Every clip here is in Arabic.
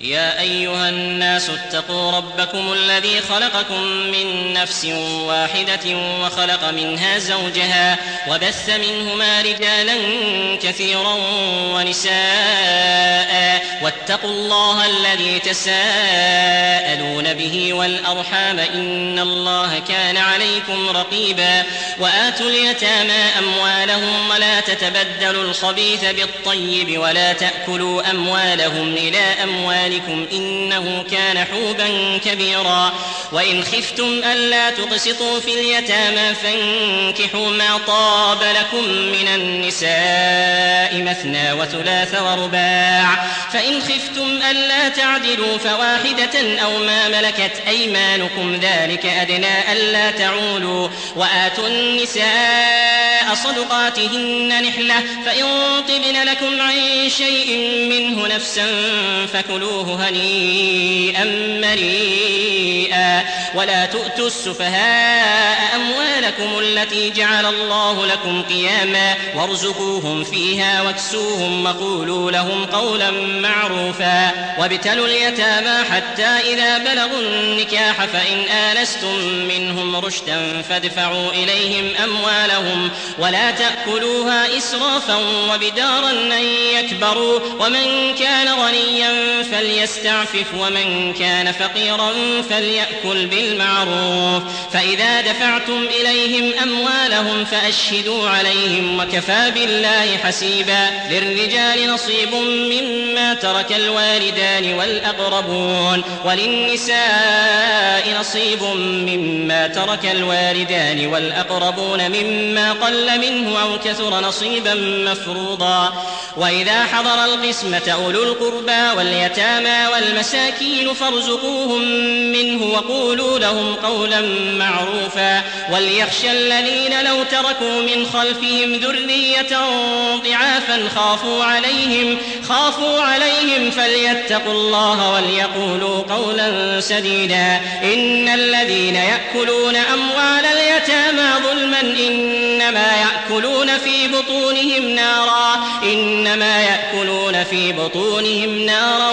يا أيها الناس اتقوا ربكم الذي خلقكم من نفس واحدة وخلق منها زوجها وبث منهما رجالا كثيرا ونساء واتقوا الله الذي تساءلون به والأرحام إن الله كان عليكم رقيبا وآتوا اليتامى أموالهم ولا تتبدلوا الخبيث بالطيب ولا تأكلوا أموالهم إلى اموالهم ذلكم إنه كان حوبا كبيرا. وإن خفتم ألا تقسطوا في اليتامى فانكحوا ما طاب لكم من النساء مثنى وثلاث ورباع. فإن خفتم ألا تعدلوا فواحدة أو ما ملكت أيمانكم ذلك أدنى ألا تعولوا. وآتوا النساء صدقاتهن نحلة. فإن طبن لكم عن شيء منه نفسا فكلوا كلوه هنيئا مريئا ولا تؤتوا السفهاء أموالكم التي جعل الله لكم قياما وارزقوهم فيها واكسوهم وقولوا لهم قولا معروفا وابتلوا اليتامى حتى إذا بلغوا النكاح فإن آنستم منهم رشدا فادفعوا إليهم أموالهم ولا تأكلوها إسرافا وبدارا أن يكبروا ومن كان غنيا فل فليستعفف ومن كان فقيرا فليأكل بالمعروف. فإذا دفعتم إليهم أموالهم فأشهدوا عليهم وكفى بالله حسيبا. للرجال نصيب مما ترك الوالدان والأقربون وللنساء نصيب مما ترك الوالدان والأقربون مما قل منه أو كثر نصيبا مفروضا. وإذا حضر القسمة أولو القربى واليتامى اليتامى والمساكين فارزقوهم منه وقولوا لهم قولا معروفا وليخشى الذين لو تركوا من خلفهم ذرية ضعافا خافوا عليهم خافوا عليهم فليتقوا الله وليقولوا قولا سديدا إن الذين يأكلون أموال اليتامى ظلما إنما يأكلون في بطونهم نارا إنما يأكلون في بطونهم نارا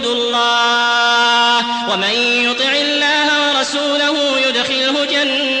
الله ومن يطع الله ورسوله يدخله جنات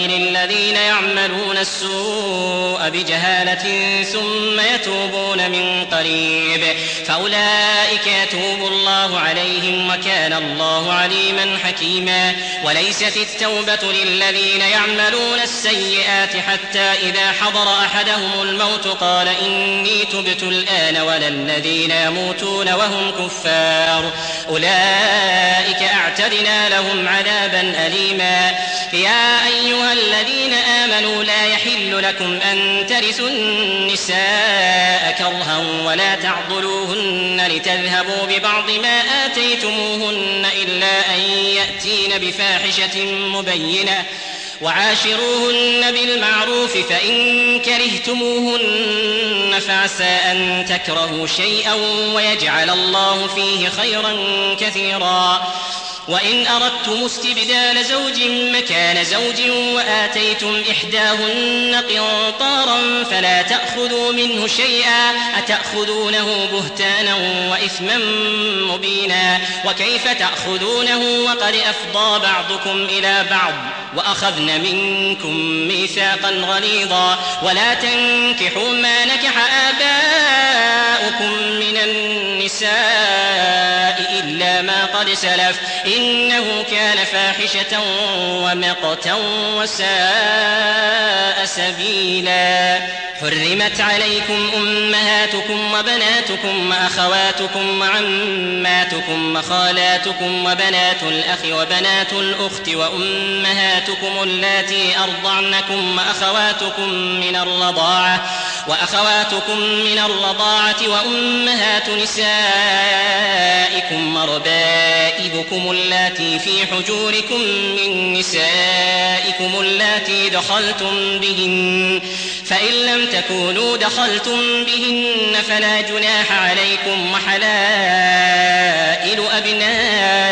للذين يعملون السوء بجهالة ثم يتوبون من قريب. فأولئك يتوب الله عليهم وكان الله عليما حكيما. وليست التوبة للذين يعملون السيئات حتى إذا حضر أحدهم الموت قال إني تبت الآن ولا الذين يموتون وهم كفار. أولئك أعتدنا لهم عذابا أليما. يا أيها الذين آمنوا لا يحل لكم أن ترثوا النساء كرها ولا تعضلوهن لتذهبوا ببعض ما آتيتموهن إلا أن يأتين بفاحشة مبينة وعاشروهن بالمعروف فإن كرهتموهن فعسى أن تكرهوا شيئا ويجعل الله فيه خيرا كثيرا وإن أردتم استبدال زوج مكان زوج وآتيتم إحداهن قنطارا فلا تأخذوا منه شيئا أتأخذونه بهتانا وإثما مبينا وكيف تأخذونه وقد أفضى بعضكم إلى بعض وأخذن منكم ميثاقا غليظا ولا تنكحوا ما نكح آباؤكم من النساء ما قد سلف إنه كان فاحشة ومقتا وساء سبيلا. حرمت عليكم أمهاتكم وبناتكم وأخواتكم وعماتكم وخالاتكم وبنات الأخ وبنات الأخت وأمهاتكم اللاتي أرضعنكم وأخواتكم من الرضاعة وأخواتكم من الرضاعة وأمهات نسائكم وربائبكم اللاتي في حجوركم من نسائكم اللاتي دخلتم بهن فإن لم تكونوا دخلتم بهن فلا جناح عليكم وحلائل أبنائكم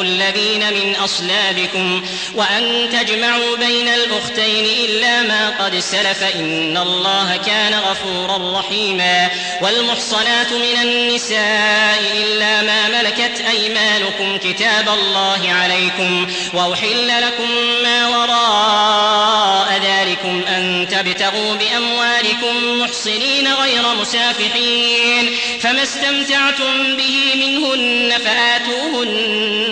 الذين من أصلابكم وأن تجمعوا بين الأختين إلا ما قد سلف إن الله كان غفورا رحيما والمحصنات من النساء إلا ما ملكت أيمانكم كتاب الله عليكم وأحل لكم ما وراء ذلكم أن تبتغوا بأموالكم محصنين غير مسافحين فما استمتعتم به منهن فآتوهن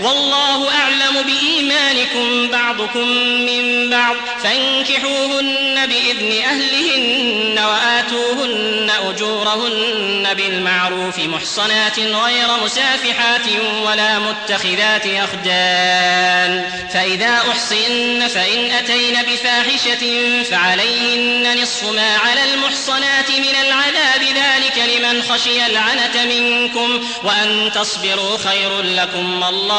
والله أعلم بإيمانكم بعضكم من بعض. فانكحوهن بإذن أهلهن وآتوهن أجورهن بالمعروف محصنات غير مسافحات ولا متخذات أخدان. فإذا أحصن فإن أتين بفاحشة فعليهن نصف ما على المحصنات من العذاب. ذلك لمن خشي العنة منكم وأن تصبروا خير لكم.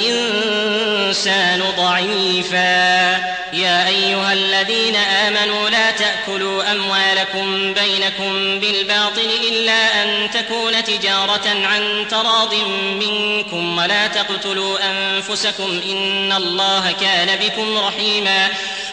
الإنسان ضعيفا. يا أيها الذين آمنوا لا تأكلوا أموالكم بينكم بالباطل إلا أن تكون تجارة عن تراض منكم ولا تقتلوا أنفسكم إن الله كان بكم رحيما.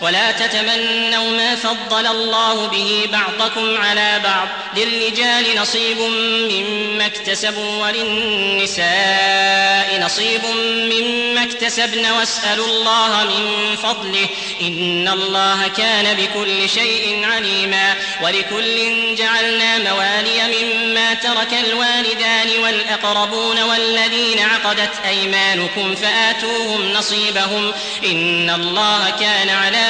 ولا تتمنوا ما فضل الله به بعضكم على بعض للرجال نصيب مما اكتسبوا وللنساء نصيب مما اكتسبن واسألوا الله من فضله إن الله كان بكل شيء عليما ولكل جعلنا موالي مما ترك الوالدان والأقربون والذين عقدت أيمانكم فآتوهم نصيبهم إن الله كان على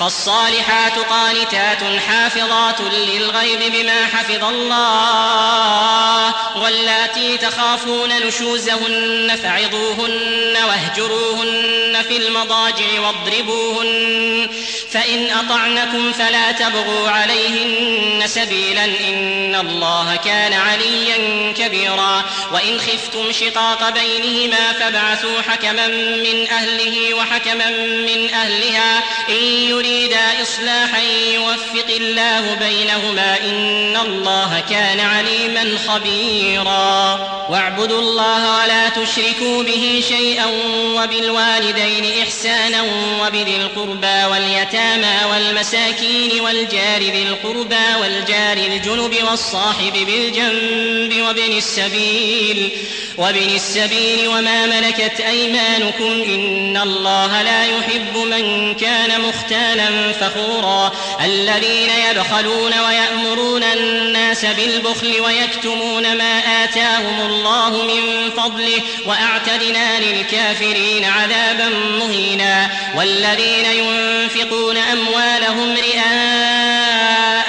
فالصالحات قانتات حافظات للغيب بما حفظ الله واللاتي تخافون نشوزهن فعظوهن واهجروهن في المضاجع واضربوهن فإن أطعنكم فلا تبغوا عليهن سبيلا إن الله كان عليا كبيرا وإن خفتم شقاق بينهما فابعثوا حكما من أهله وحكما من أهلها إن يريدا إصلاحا يوفق الله بينهما إن الله كان عليما خبيرا. واعبدوا الله ولا تشركوا به شيئا وبالوالدين إحسانا وبذي القربى واليتامى والمساكين والجار ذي القربى والجار الجنب والصاحب بالجنب وابن السبيل. وابن السبيل وما ملكت أيمانكم إن الله لا يحب من كان مختالا فخورا الذين يبخلون ويأمرون الناس بالبخل ويكتمون ما آتاهم الله من فضله وأعتدنا للكافرين عذابا مهينا والذين ينفقون أموالهم رئاء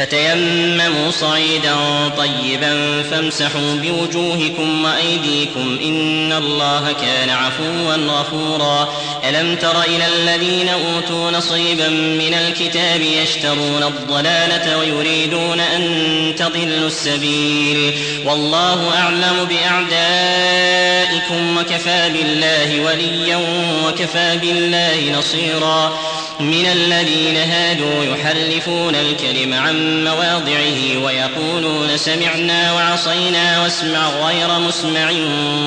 فتيمموا صعيدا طيبا فامسحوا بوجوهكم وأيديكم إن الله كان عفوا غفورا. ألم تر إلى الذين أوتوا نصيبا من الكتاب يشترون الضلالة ويريدون أن تضلوا السبيل؟ والله أعلم بأعدائكم وكفى بالله وليا وكفى بالله نصيرا. من الذين هادوا يحرفون الكلم عن مواضعه ويقولون سمعنا وعصينا واسمع غير مسمع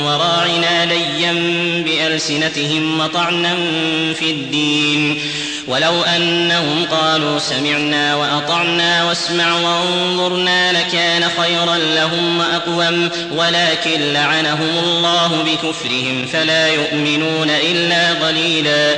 وراعنا ليا بألسنتهم وطعنا في الدين. ولو أنهم قالوا سمعنا وأطعنا واسمع وانظرنا لكان خيرا لهم وأقوم. ولكن لعنهم الله بكفرهم فلا يؤمنون إلا قليلا.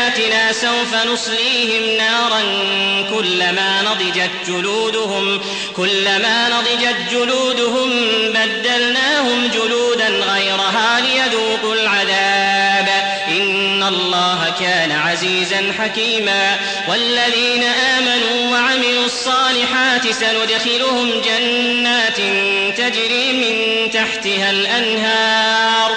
بآياتنا سوف نصليهم نارا كلما نضجت جلودهم كلما نضجت جلودهم بدلناهم جلودا غيرها ليذوقوا العذاب إن الله كان عزيزا حكيما والذين آمنوا وعملوا الصالحات سندخلهم جنات تجري من تحتها الأنهار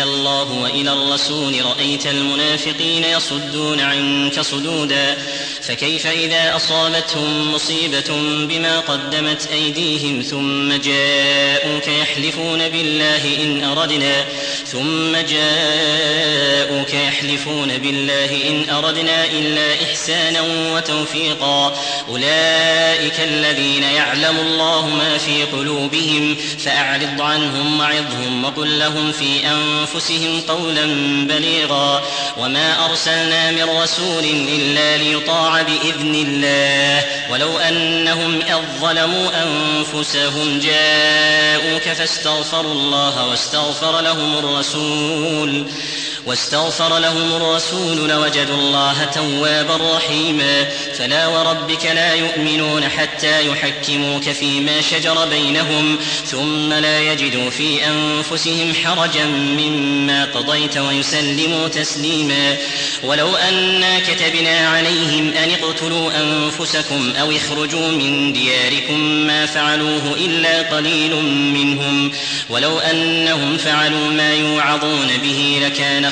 الله وإلى الرسول رأيت المنافقين يصدون عنك صدودا. فكيف إذا أصابتهم مصيبة بما قدمت أيديهم ثم جاءوك يحلفون بالله إن أردنا ثم جاءوك يحلفون بالله إن أردنا إلا إحسانا وتوفيقا. أولئك الذين يعلم الله ما في قلوبهم فأعرض عنهم وعظهم وقل لهم في أنفسهم قولا بليغا. وما أرسلنا من رسول إلا ليطاع بإذن الله. ولو أنهم إذ ظلموا أنفسهم جاءوك فاستغفروا الله واستغفر لهم الرسول. واستغفر لهم الرسول لوجدوا الله توابا رحيما. فلا وربك لا يؤمنون حتى يحكموك فيما شجر بينهم ثم لا يجدوا في أنفسهم حرجا مما قضيت ويسلموا تسليما. ولو أنا كتبنا عليهم أن اقتلوا أنفسكم أو اخرجوا من دياركم ما فعلوه إلا قليل منهم ولو أنهم فعلوا ما يوعظون به لكان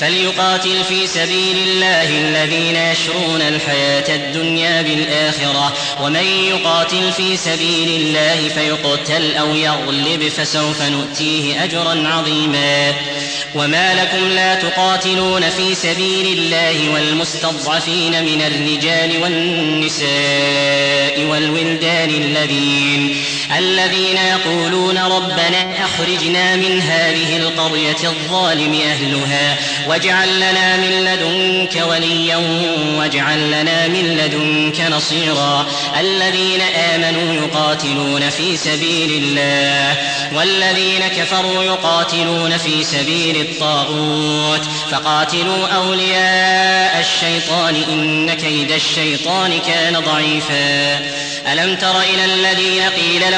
فليقاتل في سبيل الله الذين يشرون الحياة الدنيا بالآخرة. ومن يقاتل في سبيل الله فيقتل أو يغلب فسوف نؤتيه أجرا عظيما. وما لكم لا تقاتلون في سبيل الله والمستضعفين من الرجال والنساء والولدان الذين الذين يقولون ربنا أخرجنا من هذه القرية الظالم أهلها واجعل لنا من لدنك وليا واجعل لنا من لدنك نصيرا الذين آمنوا يقاتلون في سبيل الله والذين كفروا يقاتلون في سبيل الطاغوت فقاتلوا أولياء الشيطان إن كيد الشيطان كان ضعيفا ألم تر إلى الذين قيل لهم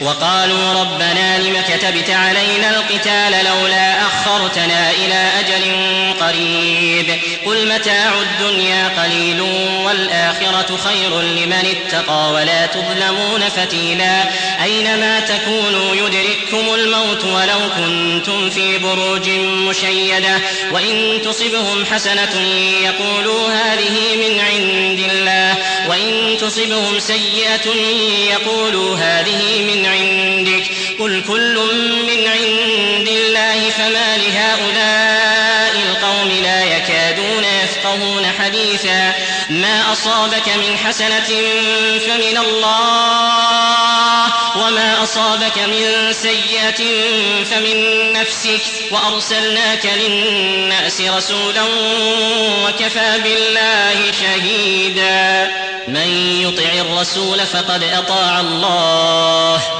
وقالوا ربنا لم كتبت علينا القتال لولا أخرتنا إلى أجل قريب قل متاع الدنيا قليل والآخرة خير لمن اتقى ولا تظلمون فتيلا أينما تكونوا يدرككم الموت ولو كنتم في بروج مشيدة وإن تصبهم حسنة يقولوا هذه من عند الله وإن تصبهم سيئة يقولوا هذه من عندك قل كل من عند الله فما لهؤلاء القوم لا يكادون يفقهون حديثا ما أصابك من حسنة فمن الله وما أصابك من سيئة فمن نفسك وأرسلناك للناس رسولا وكفى بالله شهيدا من يطع الرسول فقد أطاع الله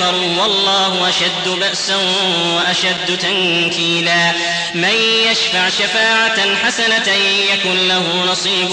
والله أشد بأسا وأشد تنكيلا. من يشفع شفاعة حسنة يكن له نصيب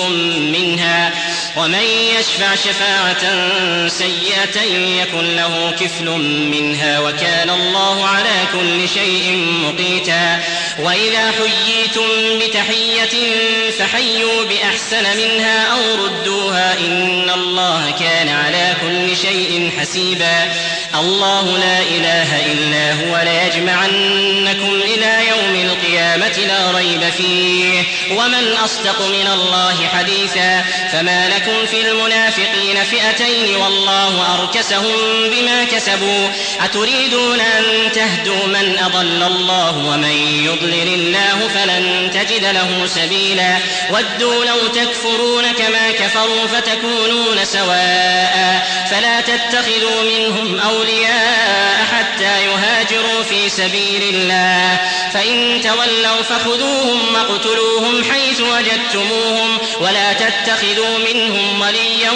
منها. ومن يشفع شفاعة سيئة يكن له كفل منها. وكان الله على كل شيء مقيتا. وإذا حييتم بتحية فحيوا بأحسن منها أو ردوها إن الله كان على كل شيء حسيبا. الله لا إله إلا هو ليجمعنكم إلى يوم القيامة لا ريب فيه. ومن أصدق من الله حديثا فما لكم في المنافقين فئتين والله أركسهم بما كسبوا. أتريدون أن تهدوا من أضل الله ومن يضلل الله فلن تجد له سبيلا. ودوا لو تكفرون كما كفروا فتكونون سواء. فلا تتخذوا منهم أولياء حتى يهاجروا في سبيل الله. فإن تولوا فخذوهم واقتلوهم حيث وجدتموهم ولا تتخذوا منهم وليا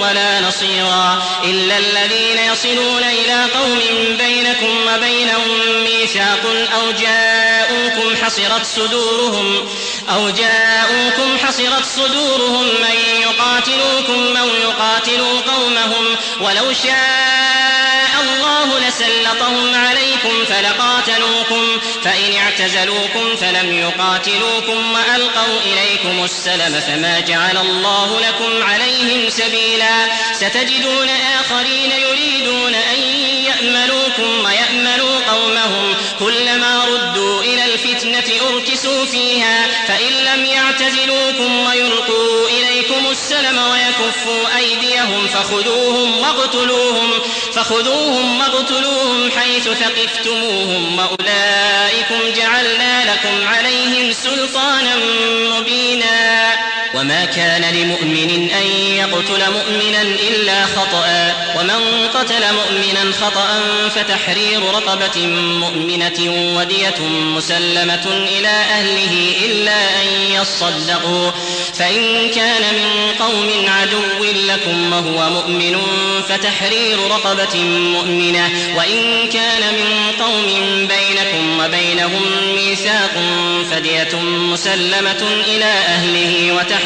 ولا نصيرا إلا الذين يصلون إلى قوم بينكم وبينهم ميثاق أو جاءوكم حصرت صدورهم أو جاءوكم حصرت صدورهم من يقاتلوكم أو يقاتلوا قومهم ولو شاء الله لسلطهم عليكم فلقاتلوكم فإن اعتزلوكم فلم يقاتلوكم وألقوا إليكم السلم فما جعل الله لكم عليهم سبيلا. ستجدون آخرين يريدون أن يأملوكم ويأملوا قومهم. كلما ردوا إلى الفتنة أركسوا فيها فإن لم يعتزلوكم ويلقوا إليكم السلم ويكفوا أيديهم فخذوهم واقتلوهم. فخذوهم واقتلوهم حيث ثقفتموهم وأولئكم جعلنا لكم عليهم سلطانا مبينا وما كان لمؤمن أن يقتل مؤمنا إلا خطأ. ومن قتل مؤمنا خطأ فتحرير رقبة مؤمنة ودية مسلمة إلى أهله إلا أن يصدقوا. فإن كان من قوم عدو لكم وهو مؤمن فتحرير رقبة مؤمنة. وإن كان من قوم بينكم وبينهم ميثاق فدية مسلمة إلى أهله وتحرير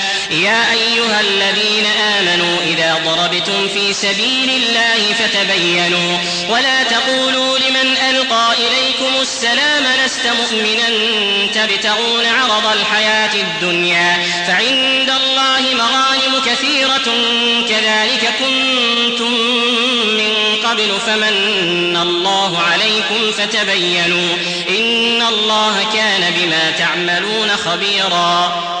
يا أيها الذين آمنوا إذا ضربتم في سبيل الله فتبينوا ولا تقولوا لمن ألقى إليكم السلام لست مؤمنا تبتغون عرض الحياة الدنيا فعند الله مغانم كثيرة كذلك كنتم من قبل فمن الله عليكم فتبينوا إن الله كان بما تعملون خبيرا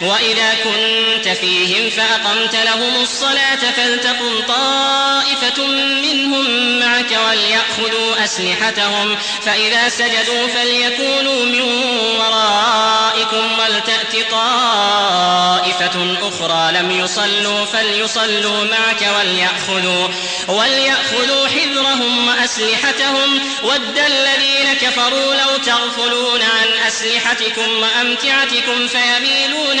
وإذا كنت فيهم فأقمت لهم الصلاة فلتقم طائفة منهم معك وليأخذوا أسلحتهم فإذا سجدوا فليكونوا من ورائكم ولتأت طائفة أخرى لم يصلوا فليصلوا معك وليأخذوا وليأخذوا حذرهم وأسلحتهم. ود الذين كفروا لو تغفلون عن أسلحتكم وأمتعتكم فيميلون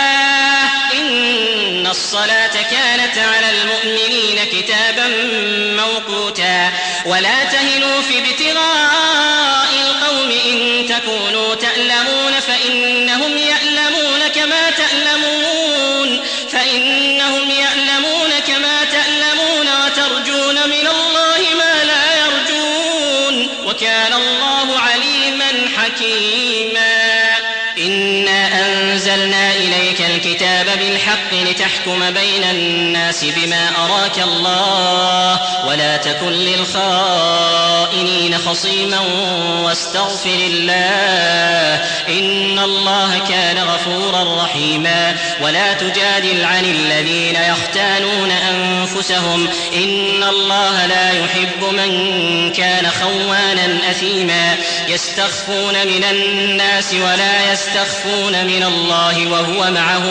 إن الصلاة كانت على المؤمنين كتابا موقوتا. ولا تهنوا في ابتغاء القوم إن تكونوا تألمون. الكتاب بالحق لتحكم بين الناس بما أراك الله ولا تكن للخائنين خصيما واستغفر الله إن الله كان غفورا رحيما ولا تجادل عن الذين يختانون أنفسهم إن الله لا يحب من كان خوانا أثيما يستخفون من الناس ولا يستخفون من الله وهو معهم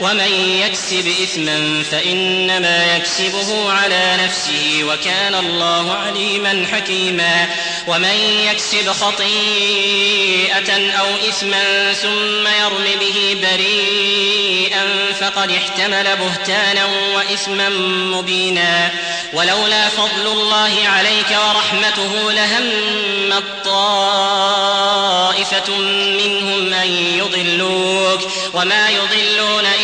ومن يكسب إثما فإنما يكسبه على نفسه وكان الله عليما حكيما ومن يكسب خطيئة أو إثما ثم يرم به بريئا فقد احتمل بهتانا وإثما مبينا ولولا فضل الله عليك ورحمته لهم طائفة منهم أن يضلوك وما يضلون إلا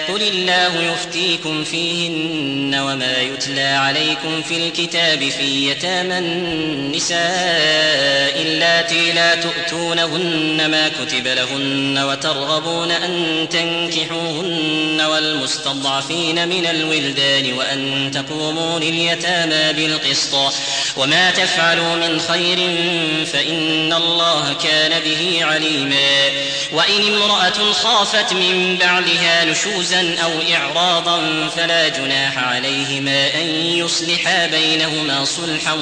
قل الله يفتيكم فيهن وما يتلى عليكم في الكتاب في يتامى النساء اللاتي لا تؤتونهن ما كتب لهن وترغبون أن تنكحوهن والمستضعفين من الولدان وأن تقوموا لليتامى بالقسط وما تفعلوا من خير فإن الله كان به عليما وإن امرأة خافت من بعدها نشوزا أو إعراضا فلا جناح عليهما أن يصلحا بينهما صلحا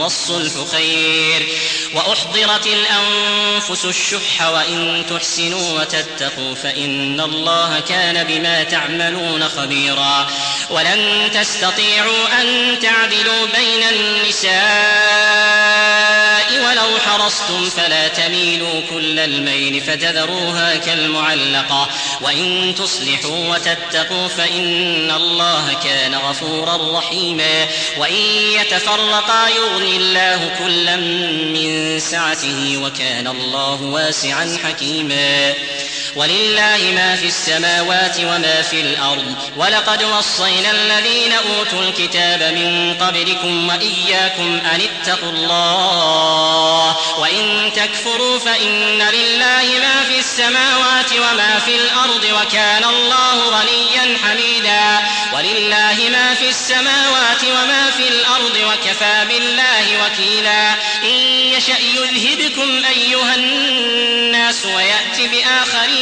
والصلح خير. وأحضرت الأنفس الشح وإن تحسنوا وتتقوا فإن الله كان بما تعملون خبيرا. ولن تستطيعوا أن تعدلوا بين النساء ولو حرصتم فلا تميلوا كل الميل فتذروها كالمعلقة. وإن تصلحوا وتتقوا فإن الله كان غفورا رحيما. وإن يتفرقا يغني الله كلا من سعته وكان الله واسعا حكيما. ولله ما في السماوات وما في الأرض ولقد وصينا الذين أوتوا الكتاب من قبلكم وإياكم أن اتقوا الله وإن تكفروا فإن لله ما في السماوات وما في الأرض وكان الله غنيا حميدا ولله ما في السماوات وما في الأرض وكفى بالله وكيلا. إن يشأ يذهبكم أيها الناس ويأتي بآخرين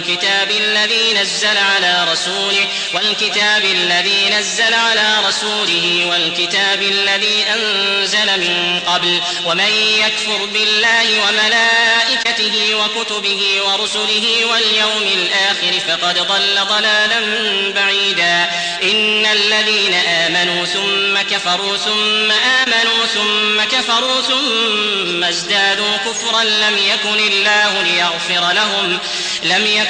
والكتاب الذي نزل على رسوله والكتاب الذي نزل على رسوله والكتاب الذي أنزل من قبل. ومن يكفر بالله وملائكته وكتبه ورسله واليوم الآخر فقد ضل ضلالا بعيدا. إن الذين آمنوا ثم كفروا ثم آمنوا ثم كفروا ثم ازدادوا كفرا لم يكن الله ليغفر لهم لم يكن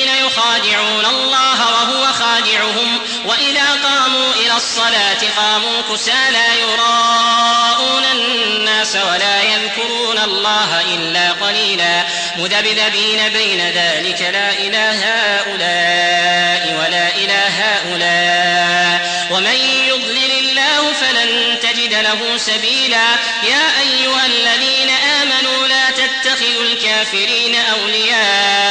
يخادعون الله وهو خادعهم وإذا قاموا إلى الصلاة قاموا كسى لا يراءون الناس ولا يذكرون الله إلا قليلا مذبذبين بين ذلك لا إله هؤلاء ولا إله هؤلاء ومن يضلل الله فلن تجد له سبيلا يا أيها الذين آمنوا لا تتخذوا الكافرين أولياء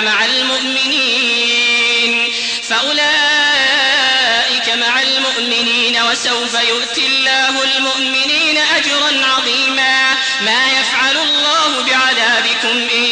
مع المؤمنين وسوف يؤتي الله المؤمنين أجرا عظيما. ما يفعل الله بعذابكم إن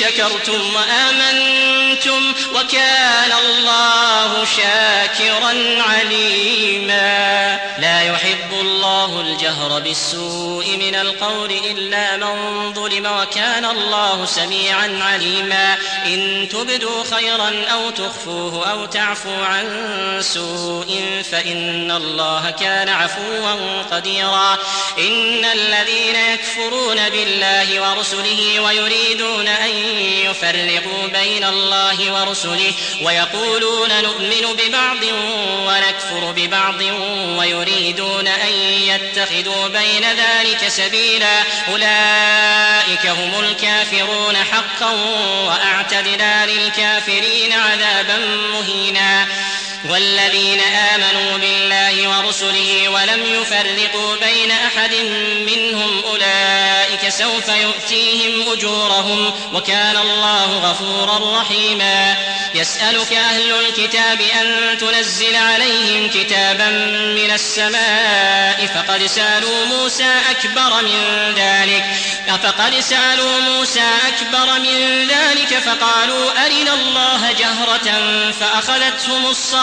شكرتم وآمنتم وكان الله شاكرا عليما. لا يحب الله الجهر بالسوء من القول إلا من ظلم وكان الله سميعا عليما. إن تبدوا خيرا أو تخفوه أو تعفو عن سوء فإن الله كان عفوا قديرا. إن الذين يكفرون بالله ورسله ويريدون أن يفرقوا بين الله ورسله ويقولون نؤمن ببعض ونكفر ببعض ويريدون أن يتخذوا بين ذلك سبيلا. أولئك هم الكافرون حقا وأعتدنا للكافرين عذابا مهينا. والذين آمنوا بالله ورسله ولم يفرقوا بين أحد منهم أولئك سوف يؤتيهم أجورهم وكان الله غفورا رحيما. يسألك أهل الكتاب أن تنزل عليهم كتابا من السماء فقد سألوا موسى أكبر من ذلك. فقد سألوا موسى أكبر من ذلك فقالوا أرنا الله جهرة فأخذتهم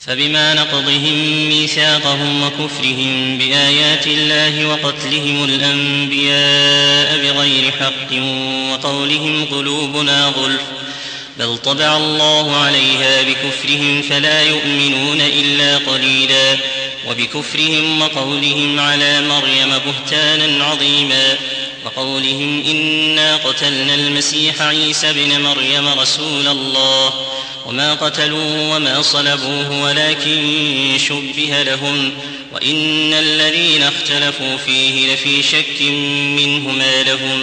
فبما نقضهم ميثاقهم وكفرهم بآيات الله وقتلهم الأنبياء بغير حق وقولهم قلوبنا غلف بل طبع الله عليها بكفرهم فلا يؤمنون إلا قليلا وبكفرهم وقولهم على مريم بهتانا عظيما وقولهم إنا قتلنا المسيح عيسى بن مريم رسول الله وما قتلوه وما صلبوه ولكن شبه لهم وإن الذين اختلفوا فيه لفي شك منه ما لهم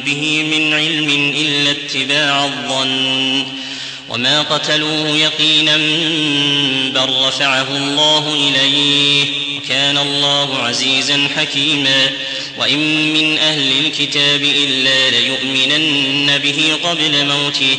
به من علم إلا اتباع الظن وما قتلوه يقينا بل رفعه الله إليه وكان الله عزيزا حكيما وإن من أهل الكتاب إلا ليؤمنن به قبل موته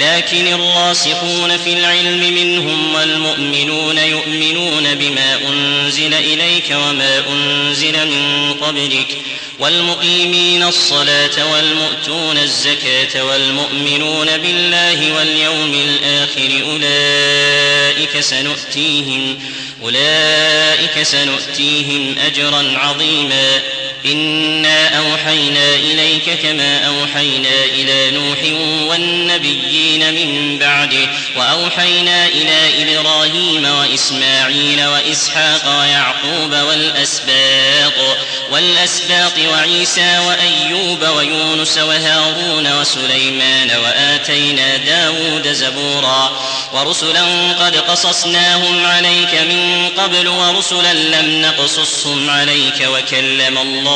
لكن الراسخون في العلم منهم والمؤمنون يؤمنون بما أنزل إليك وما أنزل من قبلك والمقيمين الصلاة والمؤتون الزكاة والمؤمنون بالله واليوم الآخر أولئك سنؤتيهم أولئك سنؤتيهم أجرا عظيما إنا أوحينا إليك كما أوحينا إلى نوح والنبيين من بعده وأوحينا إلى إبراهيم وإسماعيل وإسحاق ويعقوب والأسباط والأسباط وعيسى وأيوب ويونس وهارون وسليمان وآتينا داود زبورا ورسلا قد قصصناهم عليك من قبل ورسلا لم نقصصهم عليك وكلم الله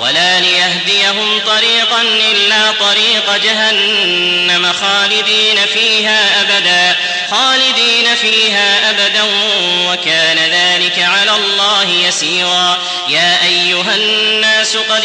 ولا ليهديهم طريقا إلا طريق جهنم خالدين فيها أبدا خالدين فيها أبدا وكان ذلك على الله يسيرا. يا أيها الناس قد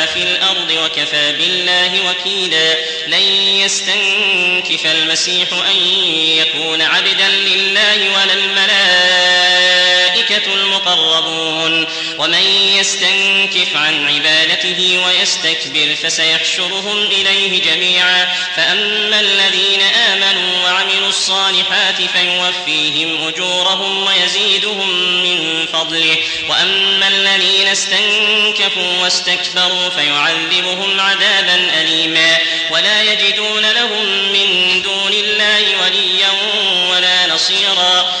في الأرض وكفى بالله وكيلا. لن يستنكف المسيح أن يكون عبدا لله ولا الملائكة المقربون ومن يستنكف عن عبادته ويستكبر فسيحشرهم إليه جميعا. فأما الذين آمنوا وعملوا الصالحات فيوفيهم أجورهم ويزيدهم من فضله. وأما الذين استنكفوا واستكبروا فيعذبهم عذابا أليما. ولا يجدون لهم من دون الله وليا ولا نصيرا.